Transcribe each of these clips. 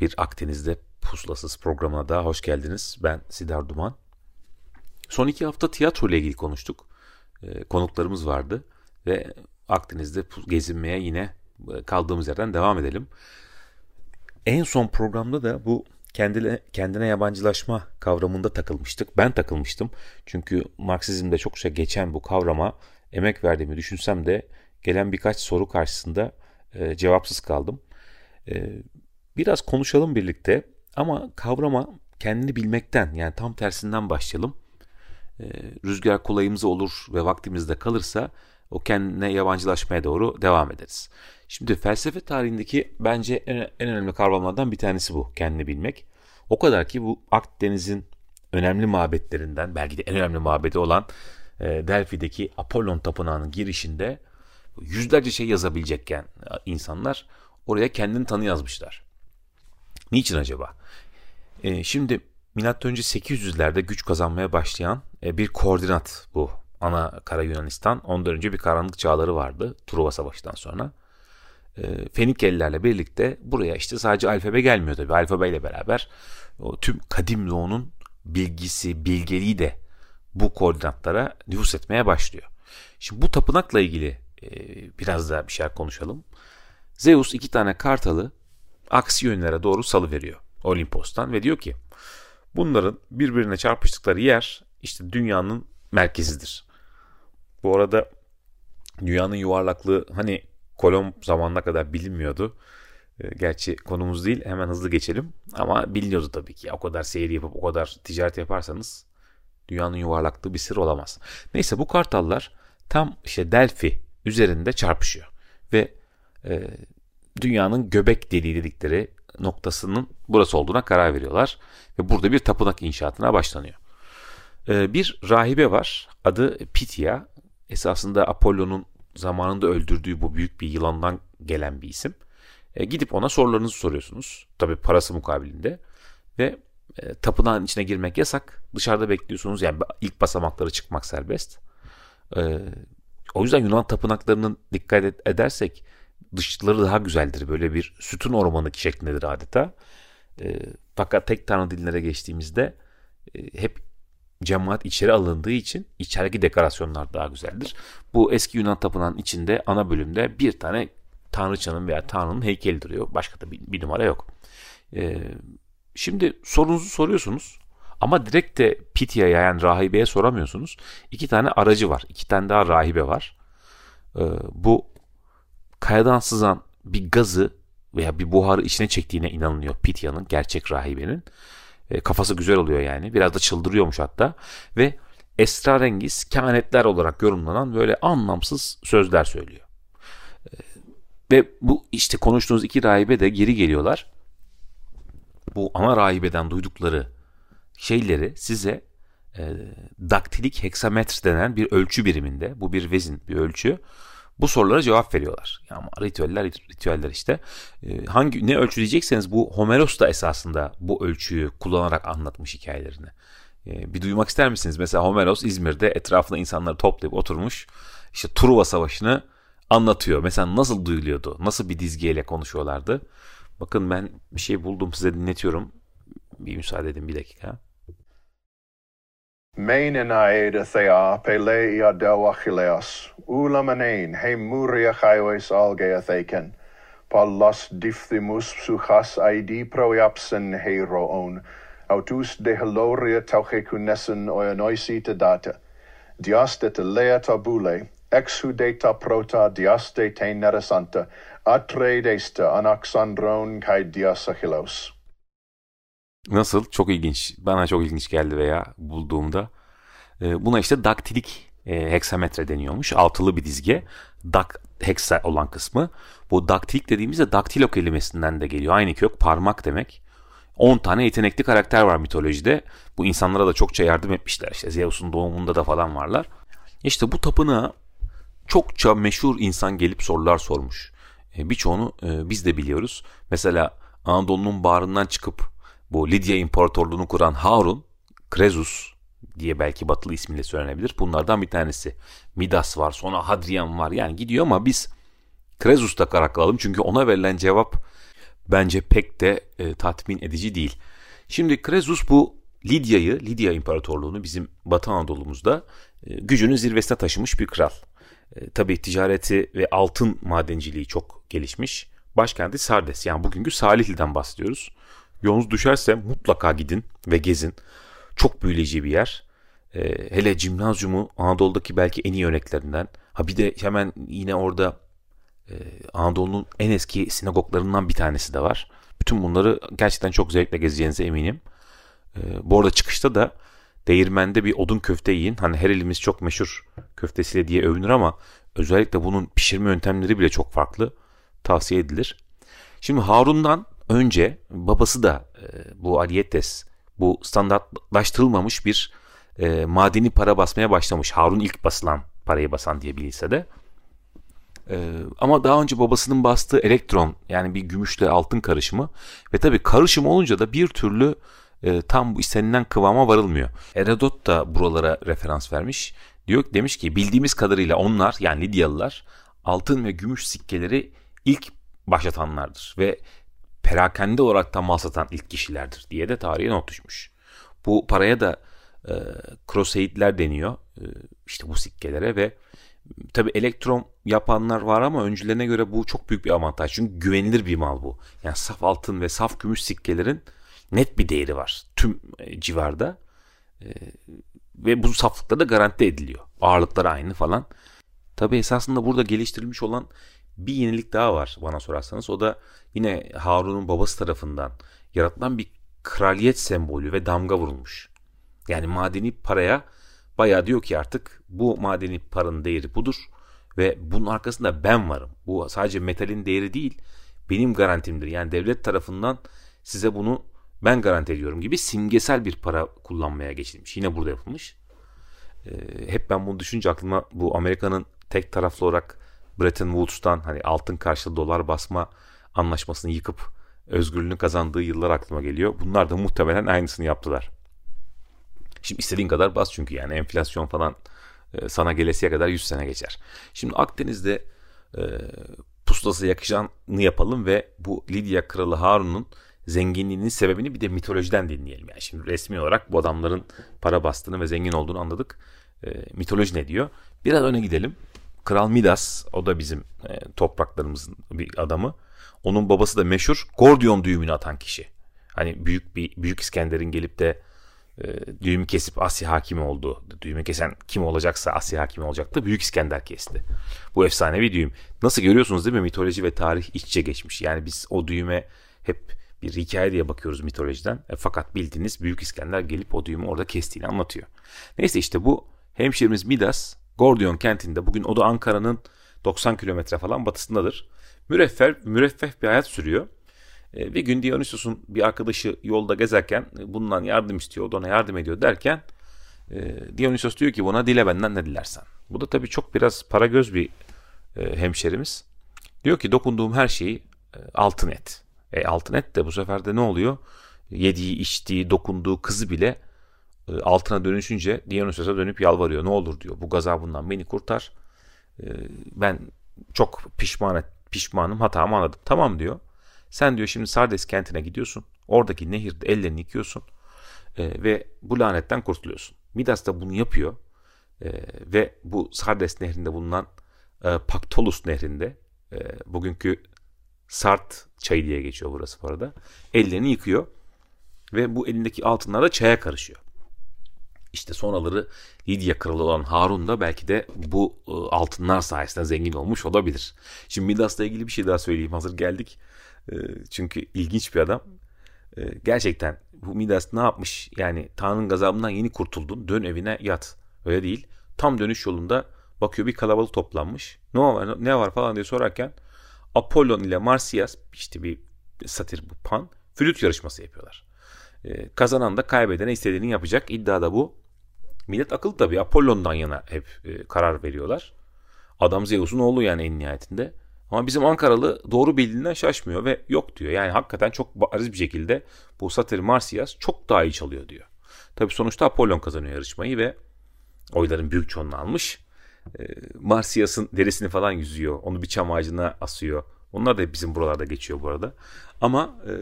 Bir Akdeniz'de pusulasız programına daha hoş geldiniz. Ben Sidar Duman. Son iki hafta tiyatro ile ilgili konuştuk. Ee, konuklarımız vardı ve Akdeniz'de gezinmeye yine e, kaldığımız yerden devam edelim. En son programda da bu kendine, kendine yabancılaşma kavramında takılmıştık. Ben takılmıştım. Çünkü Marksizmde çok şey geçen bu kavrama emek verdiğimi düşünsem de gelen birkaç soru karşısında e, cevapsız kaldım. E, biraz konuşalım birlikte ama kavrama kendini bilmekten yani tam tersinden başlayalım. E, rüzgar kolayımıza olur ve vaktimizde kalırsa o kendine yabancılaşmaya doğru devam ederiz. Şimdi felsefe tarihindeki bence en, en önemli kavramlardan bir tanesi bu kendini bilmek. O kadar ki bu Akdeniz'in önemli mabetlerinden belki de en önemli mabedi olan e, Delphi'deki Apollon Tapınağı'nın girişinde yüzlerce şey yazabilecekken e, insanlar oraya kendini tanı yazmışlar. Niçin acaba? E, şimdi önce 800'lerde güç kazanmaya başlayan e, bir koordinat bu. Ana Kara Yunanistan. Ondan önce bir karanlık çağları vardı Truva Savaşı'ndan sonra. E, Fenikelilerle birlikte buraya işte sadece alfabe gelmiyor tabii. Alfabeyle beraber o tüm kadim doğunun bilgisi, bilgeliği de bu koordinatlara nüfus etmeye başlıyor. Şimdi bu tapınakla ilgili e, biraz daha bir şeyler konuşalım. Zeus iki tane kartalı aksi yönlere doğru salı veriyor Olimpos'tan ve diyor ki bunların birbirine çarpıştıkları yer işte dünyanın merkezidir. Bu arada dünyanın yuvarlaklığı hani Kolomb zamanına kadar bilinmiyordu. Ee, gerçi konumuz değil hemen hızlı geçelim. Ama biliniyordu tabii ki. O kadar seyir yapıp o kadar ticaret yaparsanız dünyanın yuvarlaklığı bir sır olamaz. Neyse bu kartallar tam işte Delphi üzerinde çarpışıyor. Ve e, dünyanın göbek deliği dedikleri noktasının burası olduğuna karar veriyorlar. Ve burada bir tapınak inşaatına başlanıyor. E, bir rahibe var. Adı Pitya. Esasında Apollo'nun zamanında öldürdüğü bu büyük bir yılandan gelen bir isim. E, gidip ona sorularınızı soruyorsunuz. Tabi parası mukabilinde. Ve e, tapınağın içine girmek yasak. Dışarıda bekliyorsunuz. Yani ilk basamakları çıkmak serbest. E, o yüzden Yunan tapınaklarının dikkat edersek dışları daha güzeldir. Böyle bir sütun ormanı şeklindedir adeta. E, fakat tek tanrı dinlere geçtiğimizde e, hep cemaat içeri alındığı için içerideki dekorasyonlar daha güzeldir. Bu eski Yunan tapınağının içinde ana bölümde bir tane tanrıçanın veya tanrının heykeli duruyor. Başka da bir, bir numara yok. Ee, şimdi sorunuzu soruyorsunuz ama direkt de Pitya'ya yani rahibeye soramıyorsunuz. İki tane aracı var. iki tane daha rahibe var. Ee, bu kayadan sızan bir gazı veya bir buharı içine çektiğine inanılıyor Pitya'nın, gerçek rahibenin. E, kafası güzel oluyor yani. Biraz da çıldırıyormuş hatta. Ve esrarengiz kehanetler olarak yorumlanan böyle anlamsız sözler söylüyor. E, ve bu işte konuştuğunuz iki rahibe de geri geliyorlar. Bu ana rahibeden duydukları şeyleri size e, daktilik heksametre denen bir ölçü biriminde, bu bir vezin bir ölçü bu sorulara cevap veriyorlar. Yani ritüeller ritüeller işte. Ee, hangi ne ölçü diyecekseniz bu Homeros da esasında bu ölçüyü kullanarak anlatmış hikayelerini. Ee, bir duymak ister misiniz? Mesela Homeros İzmir'de etrafında insanları toplayıp oturmuş işte Truva Savaşı'nı anlatıyor. Mesela nasıl duyuluyordu? Nasıl bir dizgeyle konuşuyorlardı? Bakın ben bir şey buldum size dinletiyorum. Bir müsaade edin bir dakika. Meinae de thea peleia deu Achilleus, ulamanein he muria chaiois algea theken, pallas diphthimus psuchas aidi proiapsen heroon, autus de heloria tauche cunesen oenoisi te data, dias de telea tabule, exhudeta prota dias de te neresanta, atre desta anaxandron cae dias Achilleus. Nasıl? Çok ilginç. Bana çok ilginç geldi veya bulduğumda. E, buna işte daktilik e, heksametre deniyormuş. Altılı bir dizge. Dak, hexa olan kısmı. Bu daktilik dediğimizde daktilo kelimesinden de geliyor. Aynı kök parmak demek. 10 tane yetenekli karakter var mitolojide. Bu insanlara da çokça yardım etmişler. İşte Zeus'un doğumunda da falan varlar. İşte bu tapınağa çokça meşhur insan gelip sorular sormuş. E, birçoğunu e, biz de biliyoruz. Mesela Anadolu'nun bağrından çıkıp bu Lidya İmparatorluğunu kuran Harun, Krezus diye belki batılı ismiyle söylenebilir. Bunlardan bir tanesi. Midas var, sonra Hadrian var. Yani gidiyor ama biz Krezus'ta karar kılalım. Çünkü ona verilen cevap bence pek de e, tatmin edici değil. Şimdi Krezus bu Lidya'yı, Lidya İmparatorluğunu bizim Batı Anadolu'muzda e, gücünün zirvesine taşımış bir kral. E, tabii ticareti ve altın madenciliği çok gelişmiş. Başkenti Sardes yani bugünkü Salihli'den bahsediyoruz. Yolunuz düşerse mutlaka gidin ve gezin. Çok büyüleyici bir yer. E, hele Cimnazyumu Anadolu'daki belki en iyi örneklerinden. Ha bir de hemen yine orada e, Anadolu'nun en eski sinagoglarından bir tanesi de var. Bütün bunları gerçekten çok zevkle gezeceğinize eminim. E, bu arada çıkışta da değirmende bir odun köfte yiyin. Hani her elimiz çok meşhur köftesiyle diye övünür ama özellikle bunun pişirme yöntemleri bile çok farklı. Tavsiye edilir. Şimdi Harun'dan önce babası da e, bu Aliyetes bu standartlaştırılmamış bir e, madeni para basmaya başlamış. Harun ilk basılan parayı basan diye bilinse de. E, ama daha önce babasının bastığı elektron yani bir gümüşle altın karışımı ve tabii karışım olunca da bir türlü e, tam bu istenilen kıvama varılmıyor. Herodot da buralara referans vermiş. Diyor demiş ki bildiğimiz kadarıyla onlar yani Lidyalılar altın ve gümüş sikkeleri ilk başlatanlardır ve perakende olarak tam mal satan ilk kişilerdir diye de tarihe not düşmüş. Bu paraya da e, Croseidler deniyor e, işte bu sikkelere ve tabi elektron yapanlar var ama öncülerine göre bu çok büyük bir avantaj. Çünkü güvenilir bir mal bu. Yani saf altın ve saf gümüş sikkelerin net bir değeri var tüm e, civarda. E, ve bu saflıkta da garanti ediliyor. Ağırlıkları aynı falan. Tabi esasında burada geliştirilmiş olan bir yenilik daha var bana sorarsanız. O da yine Harun'un babası tarafından yaratılan bir kraliyet sembolü ve damga vurulmuş. Yani madeni paraya bayağı diyor ki artık bu madeni paranın değeri budur ve bunun arkasında ben varım. Bu sadece metalin değeri değil benim garantimdir. Yani devlet tarafından size bunu ben garanti ediyorum gibi simgesel bir para kullanmaya geçilmiş. Yine burada yapılmış. Ee, hep ben bunu düşünce aklıma bu Amerika'nın tek taraflı olarak Bretton Woods'tan hani altın karşılığı dolar basma anlaşmasını yıkıp özgürlüğünü kazandığı yıllar aklıma geliyor. Bunlar da muhtemelen aynısını yaptılar. Şimdi istediğin kadar bas çünkü yani enflasyon falan e, sana gelesiye kadar 100 sene geçer. Şimdi Akdeniz'de e, pusulası yakışanı yapalım ve bu Lidya Kralı Harun'un zenginliğinin sebebini bir de mitolojiden dinleyelim. Yani şimdi resmi olarak bu adamların para bastığını ve zengin olduğunu anladık. E, mitoloji ne diyor? Biraz öne gidelim. Kral Midas o da bizim e, topraklarımızın bir adamı. Onun babası da meşhur Gordion düğümünü atan kişi. Hani büyük bir büyük İskender'in gelip de e, düğümü kesip Asya hakimi oldu. Düğümü kesen kim olacaksa Asya hakimi olacaktı. Büyük İskender kesti. Bu efsanevi düğüm. Nasıl görüyorsunuz değil mi? Mitoloji ve tarih iç içe geçmiş. Yani biz o düğüme hep bir hikaye diye bakıyoruz mitolojiden. E, fakat bildiğiniz Büyük İskender gelip o düğümü orada kestiğini anlatıyor. Neyse işte bu hemşerimiz Midas Gordion kentinde bugün o da Ankara'nın 90 kilometre falan batısındadır. Müreffeh, müreffeh bir hayat sürüyor. E, bir gün Dionysos'un bir arkadaşı yolda gezerken e, bundan yardım istiyor, o da ona yardım ediyor derken e, Dionysos diyor ki buna dile benden ne dilersen. Bu da tabii çok biraz para göz bir hemşerimiz. Diyor ki dokunduğum her şeyi altın et. E, altın et de bu sefer de ne oluyor? Yediği, içtiği, dokunduğu kızı bile altına dönüşünce Dionysos'a dönüp yalvarıyor. Ne olur diyor. Bu gazabından beni kurtar. Ben çok pişman et, pişmanım hatamı anladım. Tamam diyor. Sen diyor şimdi Sardes kentine gidiyorsun. Oradaki nehirde ellerini yıkıyorsun. E, ve bu lanetten kurtuluyorsun. Midas da bunu yapıyor. E, ve bu Sardes nehrinde bulunan e, Paktolus nehrinde e, bugünkü Sart çayı diye geçiyor burası bu arada. Ellerini yıkıyor. Ve bu elindeki altınlar da çaya karışıyor. İşte sonraları Lidya kralı olan Harun da belki de bu e, altınlar sayesinde zengin olmuş olabilir. Şimdi Midas'la ilgili bir şey daha söyleyeyim hazır geldik. E, çünkü ilginç bir adam. E, gerçekten bu Midas ne yapmış? Yani Tanrı'nın gazabından yeni kurtuldun. Dön evine yat. Öyle değil. Tam dönüş yolunda Bakıyor bir kalabalık toplanmış. Ne var, ne var falan diye sorarken Apollon ile Marsyas işte bir satir bu pan flüt yarışması yapıyorlar. Ee, kazanan da kaybedene istediğini yapacak. İddia da bu. Millet akıllı tabii. Apollon'dan yana hep e, karar veriyorlar. Adam Zeus'un oğlu yani en nihayetinde. Ama bizim Ankaralı doğru bildiğinden şaşmıyor ve yok diyor. Yani hakikaten çok bariz bir şekilde bu Satir Marsyas çok daha iyi çalıyor diyor. Tabii sonuçta Apollon kazanıyor yarışmayı ve oyların büyük çoğunluğunu almış. E, Marsyas'ın derisini falan yüzüyor. Onu bir çam ağacına asıyor. Onlar da bizim buralarda geçiyor bu arada. Ama e,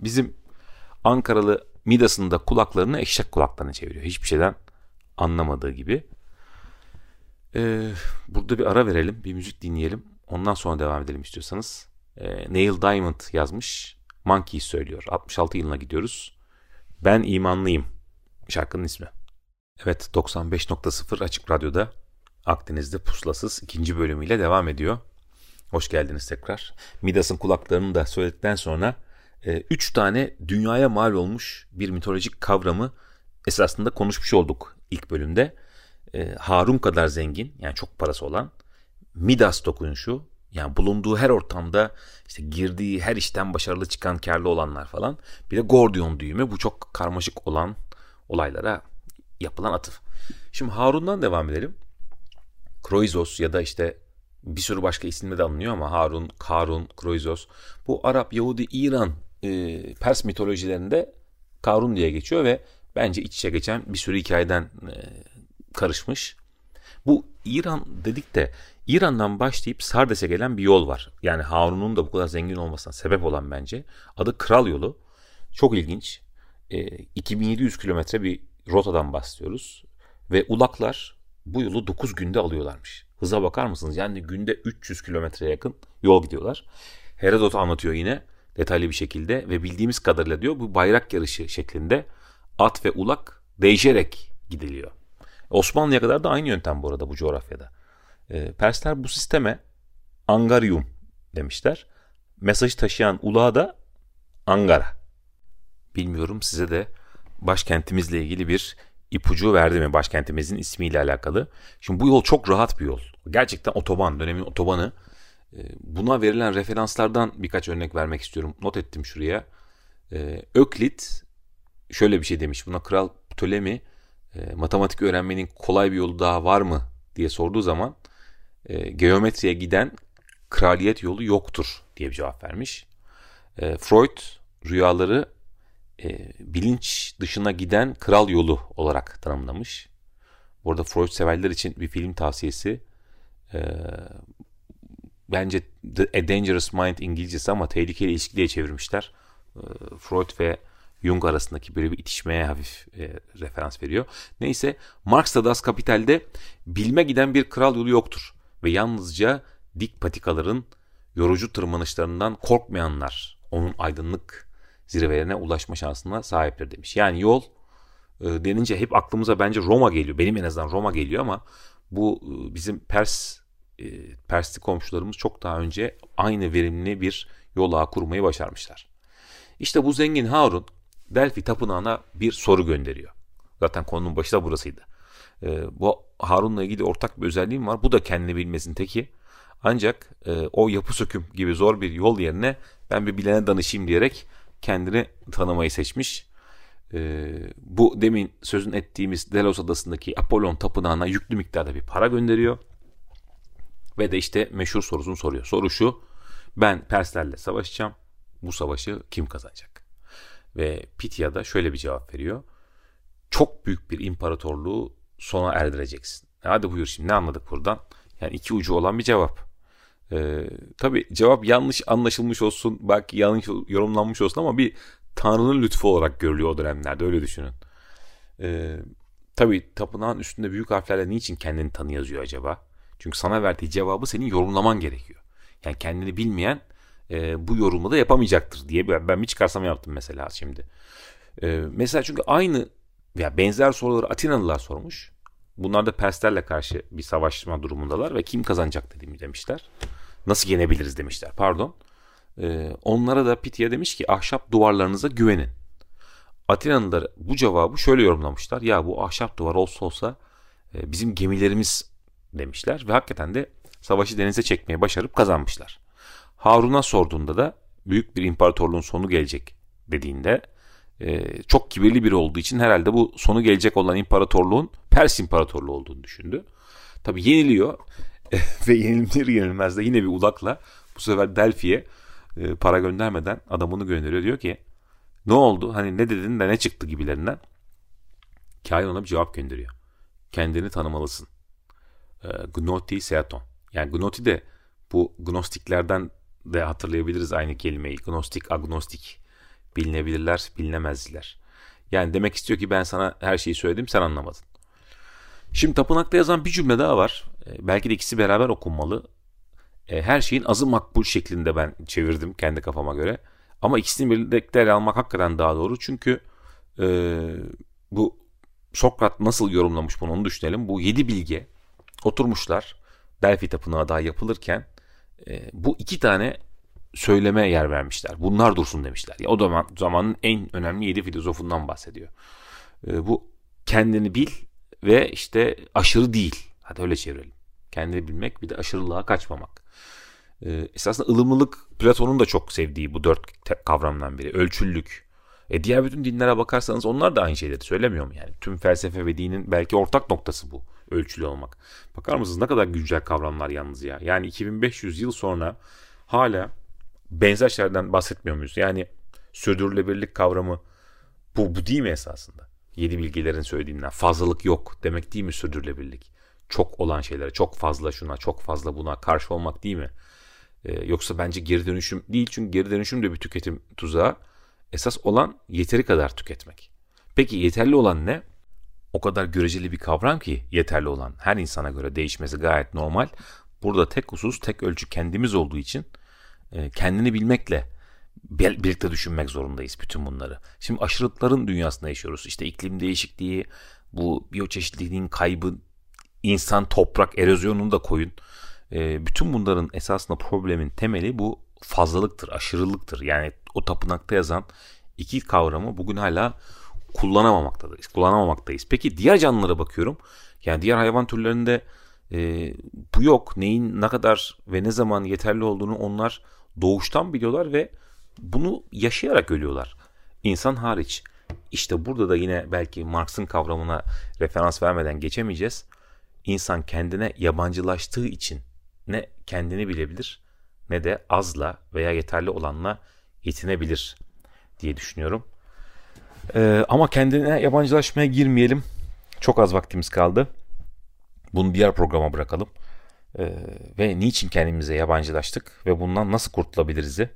bizim Ankaralı Midas'ın da kulaklarını eşek kulaklarına çeviriyor. Hiçbir şeyden anlamadığı gibi. Ee, burada bir ara verelim. Bir müzik dinleyelim. Ondan sonra devam edelim istiyorsanız. Ee, Neil Diamond yazmış. Monkey söylüyor. 66 yılına gidiyoruz. Ben imanlıyım. Şarkının ismi. Evet 95.0 Açık Radyo'da Akdeniz'de Puslasız ikinci bölümüyle devam ediyor. Hoş geldiniz tekrar. Midas'ın kulaklarını da söyledikten sonra e, üç tane dünyaya mal olmuş bir mitolojik kavramı esasında konuşmuş olduk ilk bölümde. E, Harun kadar zengin yani çok parası olan Midas dokunuşu yani bulunduğu her ortamda işte girdiği her işten başarılı çıkan karlı olanlar falan. Bir de Gordion düğümü bu çok karmaşık olan olaylara yapılan atıf. Şimdi Harun'dan devam edelim. Kroizos ya da işte bir sürü başka isimle de anılıyor ama Harun, Karun, Kroizos bu Arap, Yahudi, İran, e, Pers mitolojilerinde Karun diye geçiyor ve bence iç içe geçen bir sürü hikayeden e, karışmış. Bu İran dedik de İran'dan başlayıp Sardes'e gelen bir yol var. Yani Harun'un da bu kadar zengin olmasına sebep olan bence. Adı Kral Yolu. Çok ilginç. E, 2700 kilometre bir rotadan bahsediyoruz. Ve ulaklar bu yolu 9 günde alıyorlarmış. Hıza bakar mısınız? Yani günde 300 kilometreye yakın yol gidiyorlar. Herodot anlatıyor yine detaylı bir şekilde ve bildiğimiz kadarıyla diyor bu bayrak yarışı şeklinde at ve ulak değişerek gidiliyor. Osmanlı'ya kadar da aynı yöntem bu arada bu coğrafyada. E, Persler bu sisteme Angarium demişler. Mesajı taşıyan ulağa da Angara. Bilmiyorum size de başkentimizle ilgili bir ipucu verdi mi başkentimizin ismiyle alakalı. Şimdi bu yol çok rahat bir yol. Gerçekten otoban, dönemin otobanı. Ee, buna verilen referanslardan birkaç örnek vermek istiyorum. Not ettim şuraya. Ee, Öklit şöyle bir şey demiş. Buna Kral Ptolemy e, matematik öğrenmenin kolay bir yolu daha var mı diye sorduğu zaman e, geometriye giden kraliyet yolu yoktur diye bir cevap vermiş. E, Freud rüyaları e, bilinç dışına giden kral yolu olarak tanımlamış. Bu arada Freud severler için bir film tavsiyesi. E, bence The, A Dangerous Mind İngilizcesi ama tehlikeli ilişki diye çevirmişler. E, Freud ve Jung arasındaki böyle bir itişmeye hafif e, referans veriyor. Neyse Marx da Das Kapital'de bilme giden bir kral yolu yoktur ve yalnızca dik patikaların yorucu tırmanışlarından korkmayanlar onun aydınlık zirvelerine ulaşma şansına sahiptir demiş. Yani yol e, denince hep aklımıza bence Roma geliyor. Benim en azından Roma geliyor ama bu e, bizim Pers e, Persli komşularımız çok daha önce aynı verimli bir yol ağı kurmayı başarmışlar. İşte bu zengin Harun Delphi tapınağına bir soru gönderiyor. Zaten konunun başı da burasıydı. E, bu Harun'la ilgili ortak bir özelliğim var. Bu da kendini bilmesin teki. Ancak e, o yapı söküm gibi zor bir yol yerine ben bir bilene danışayım diyerek kendini tanımayı seçmiş. E, bu demin sözün ettiğimiz Delos adasındaki Apollon tapınağına yüklü miktarda bir para gönderiyor. Ve de işte meşhur sorusunu soruyor. Soru şu. Ben Perslerle savaşacağım. Bu savaşı kim kazanacak? Ve Pitya da şöyle bir cevap veriyor. Çok büyük bir imparatorluğu sona erdireceksin. Hadi buyur şimdi ne anladık buradan? Yani iki ucu olan bir cevap. Ee, tabii cevap yanlış anlaşılmış olsun, belki yanlış yorumlanmış olsun ama bir Tanrı'nın lütfu olarak görülüyor o dönemlerde öyle düşünün. Ee, tabii tapınağın üstünde büyük harflerle niçin kendini tanı yazıyor acaba? Çünkü sana verdiği cevabı senin yorumlaman gerekiyor. Yani kendini bilmeyen e, bu yorumu da yapamayacaktır diye ben, ben bir çıkarsam yaptım mesela şimdi. E, mesela çünkü aynı veya benzer soruları Atinalılar sormuş. Bunlar da Perslerle karşı bir savaşma durumundalar ve kim kazanacak dediğimi demişler. Nasıl yenebiliriz demişler pardon. E, onlara da Pitya demiş ki ahşap duvarlarınıza güvenin. Atinalılar bu cevabı şöyle yorumlamışlar. Ya bu ahşap duvar olsa olsa e, bizim gemilerimiz demişler ve hakikaten de savaşı denize çekmeye başarıp kazanmışlar. Harun'a sorduğunda da büyük bir imparatorluğun sonu gelecek dediğinde e, çok kibirli biri olduğu için herhalde bu sonu gelecek olan imparatorluğun Pers İmparatorluğu olduğunu düşündü. Tabi yeniliyor ve yenilir yenilmez de yine bir ulakla bu sefer Delphi'ye e, para göndermeden adamını gönderiyor. Diyor ki ne oldu hani ne dedin de ne çıktı gibilerinden. Kain ona bir cevap gönderiyor. Kendini tanımalısın. E, Gnoti Seaton. Yani Gnoti de bu gnostiklerden de hatırlayabiliriz aynı kelimeyi. Gnostik, agnostik. Bilinebilirler, bilinemezler. Yani demek istiyor ki ben sana her şeyi söyledim sen anlamadın. Şimdi tapınakta yazan bir cümle daha var. E, belki de ikisi beraber okunmalı. E, her şeyin azı makbul şeklinde ben çevirdim kendi kafama göre. Ama ikisini birlikte ele almak hakikaten daha doğru. Çünkü e, bu Sokrat nasıl yorumlamış bunu onu düşünelim. Bu yedi bilge oturmuşlar. Delphi Tapınağı daha yapılırken e, bu iki tane söyleme yer vermişler. Bunlar dursun demişler. Ya o zaman zamanın en önemli yedi filozofundan bahsediyor. E, bu kendini bil ve işte aşırı değil. Hadi öyle çevirelim. Kendini bilmek bir de aşırılığa kaçmamak. E, esasında ılımlılık Platon'un da çok sevdiği bu dört kavramdan biri. Ölçüllük. E diğer bütün dinlere bakarsanız onlar da aynı şeyleri söylemiyor mu yani? Tüm felsefe ve dinin belki ortak noktası bu. Ölçülü olmak. Bakar mısınız ne kadar güncel kavramlar yalnız ya. Yani 2500 yıl sonra hala benzer şeylerden bahsetmiyor muyuz? Yani sürdürülebilirlik kavramı bu, bu değil mi esasında? Yedi bilgilerin söylediğinden fazlalık yok demek değil mi sürdürülebilirlik? Çok olan şeylere, çok fazla şuna, çok fazla buna karşı olmak değil mi? Ee, yoksa bence geri dönüşüm değil çünkü geri dönüşüm de bir tüketim tuzağı. Esas olan yeteri kadar tüketmek. Peki yeterli olan ne? O kadar göreceli bir kavram ki yeterli olan her insana göre değişmesi gayet normal. Burada tek husus, tek ölçü kendimiz olduğu için e, kendini bilmekle birlikte düşünmek zorundayız bütün bunları. Şimdi aşırılıkların dünyasında yaşıyoruz. İşte iklim değişikliği, bu biyoçeşitliliğin kaybı, insan toprak erozyonunu da koyun. E, bütün bunların esasında problemin temeli bu fazlalıktır, aşırılıktır. Yani o tapınakta yazan iki kavramı bugün hala kullanamamaktayız. Kullanamamaktayız. Peki diğer canlılara bakıyorum. Yani diğer hayvan türlerinde e, bu yok. Neyin ne kadar ve ne zaman yeterli olduğunu onlar doğuştan biliyorlar ve bunu yaşayarak ölüyorlar. İnsan hariç. İşte burada da yine belki Marx'ın kavramına referans vermeden geçemeyeceğiz. İnsan kendine yabancılaştığı için ne kendini bilebilir ne de azla veya yeterli olanla yetinebilir diye düşünüyorum. Ee, ama kendine yabancılaşmaya girmeyelim. Çok az vaktimiz kaldı. Bunu diğer programa bırakalım. Ee, ve niçin kendimize yabancılaştık ve bundan nasıl kurtulabiliriz'i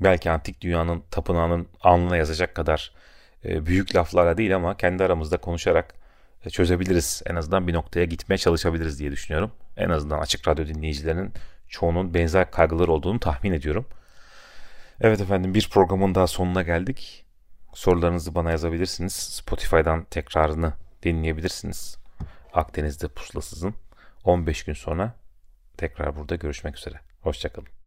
belki antik dünyanın tapınağının alnına yazacak kadar e, büyük laflarla değil ama kendi aramızda konuşarak e, çözebiliriz. En azından bir noktaya gitmeye çalışabiliriz diye düşünüyorum. En azından açık radyo dinleyicilerinin çoğunun benzer kaygılar olduğunu tahmin ediyorum. Evet efendim bir programın daha sonuna geldik. Sorularınızı bana yazabilirsiniz. Spotify'dan tekrarını dinleyebilirsiniz. Akdeniz'de pusulasızın 15 gün sonra tekrar burada görüşmek üzere. Hoşçakalın.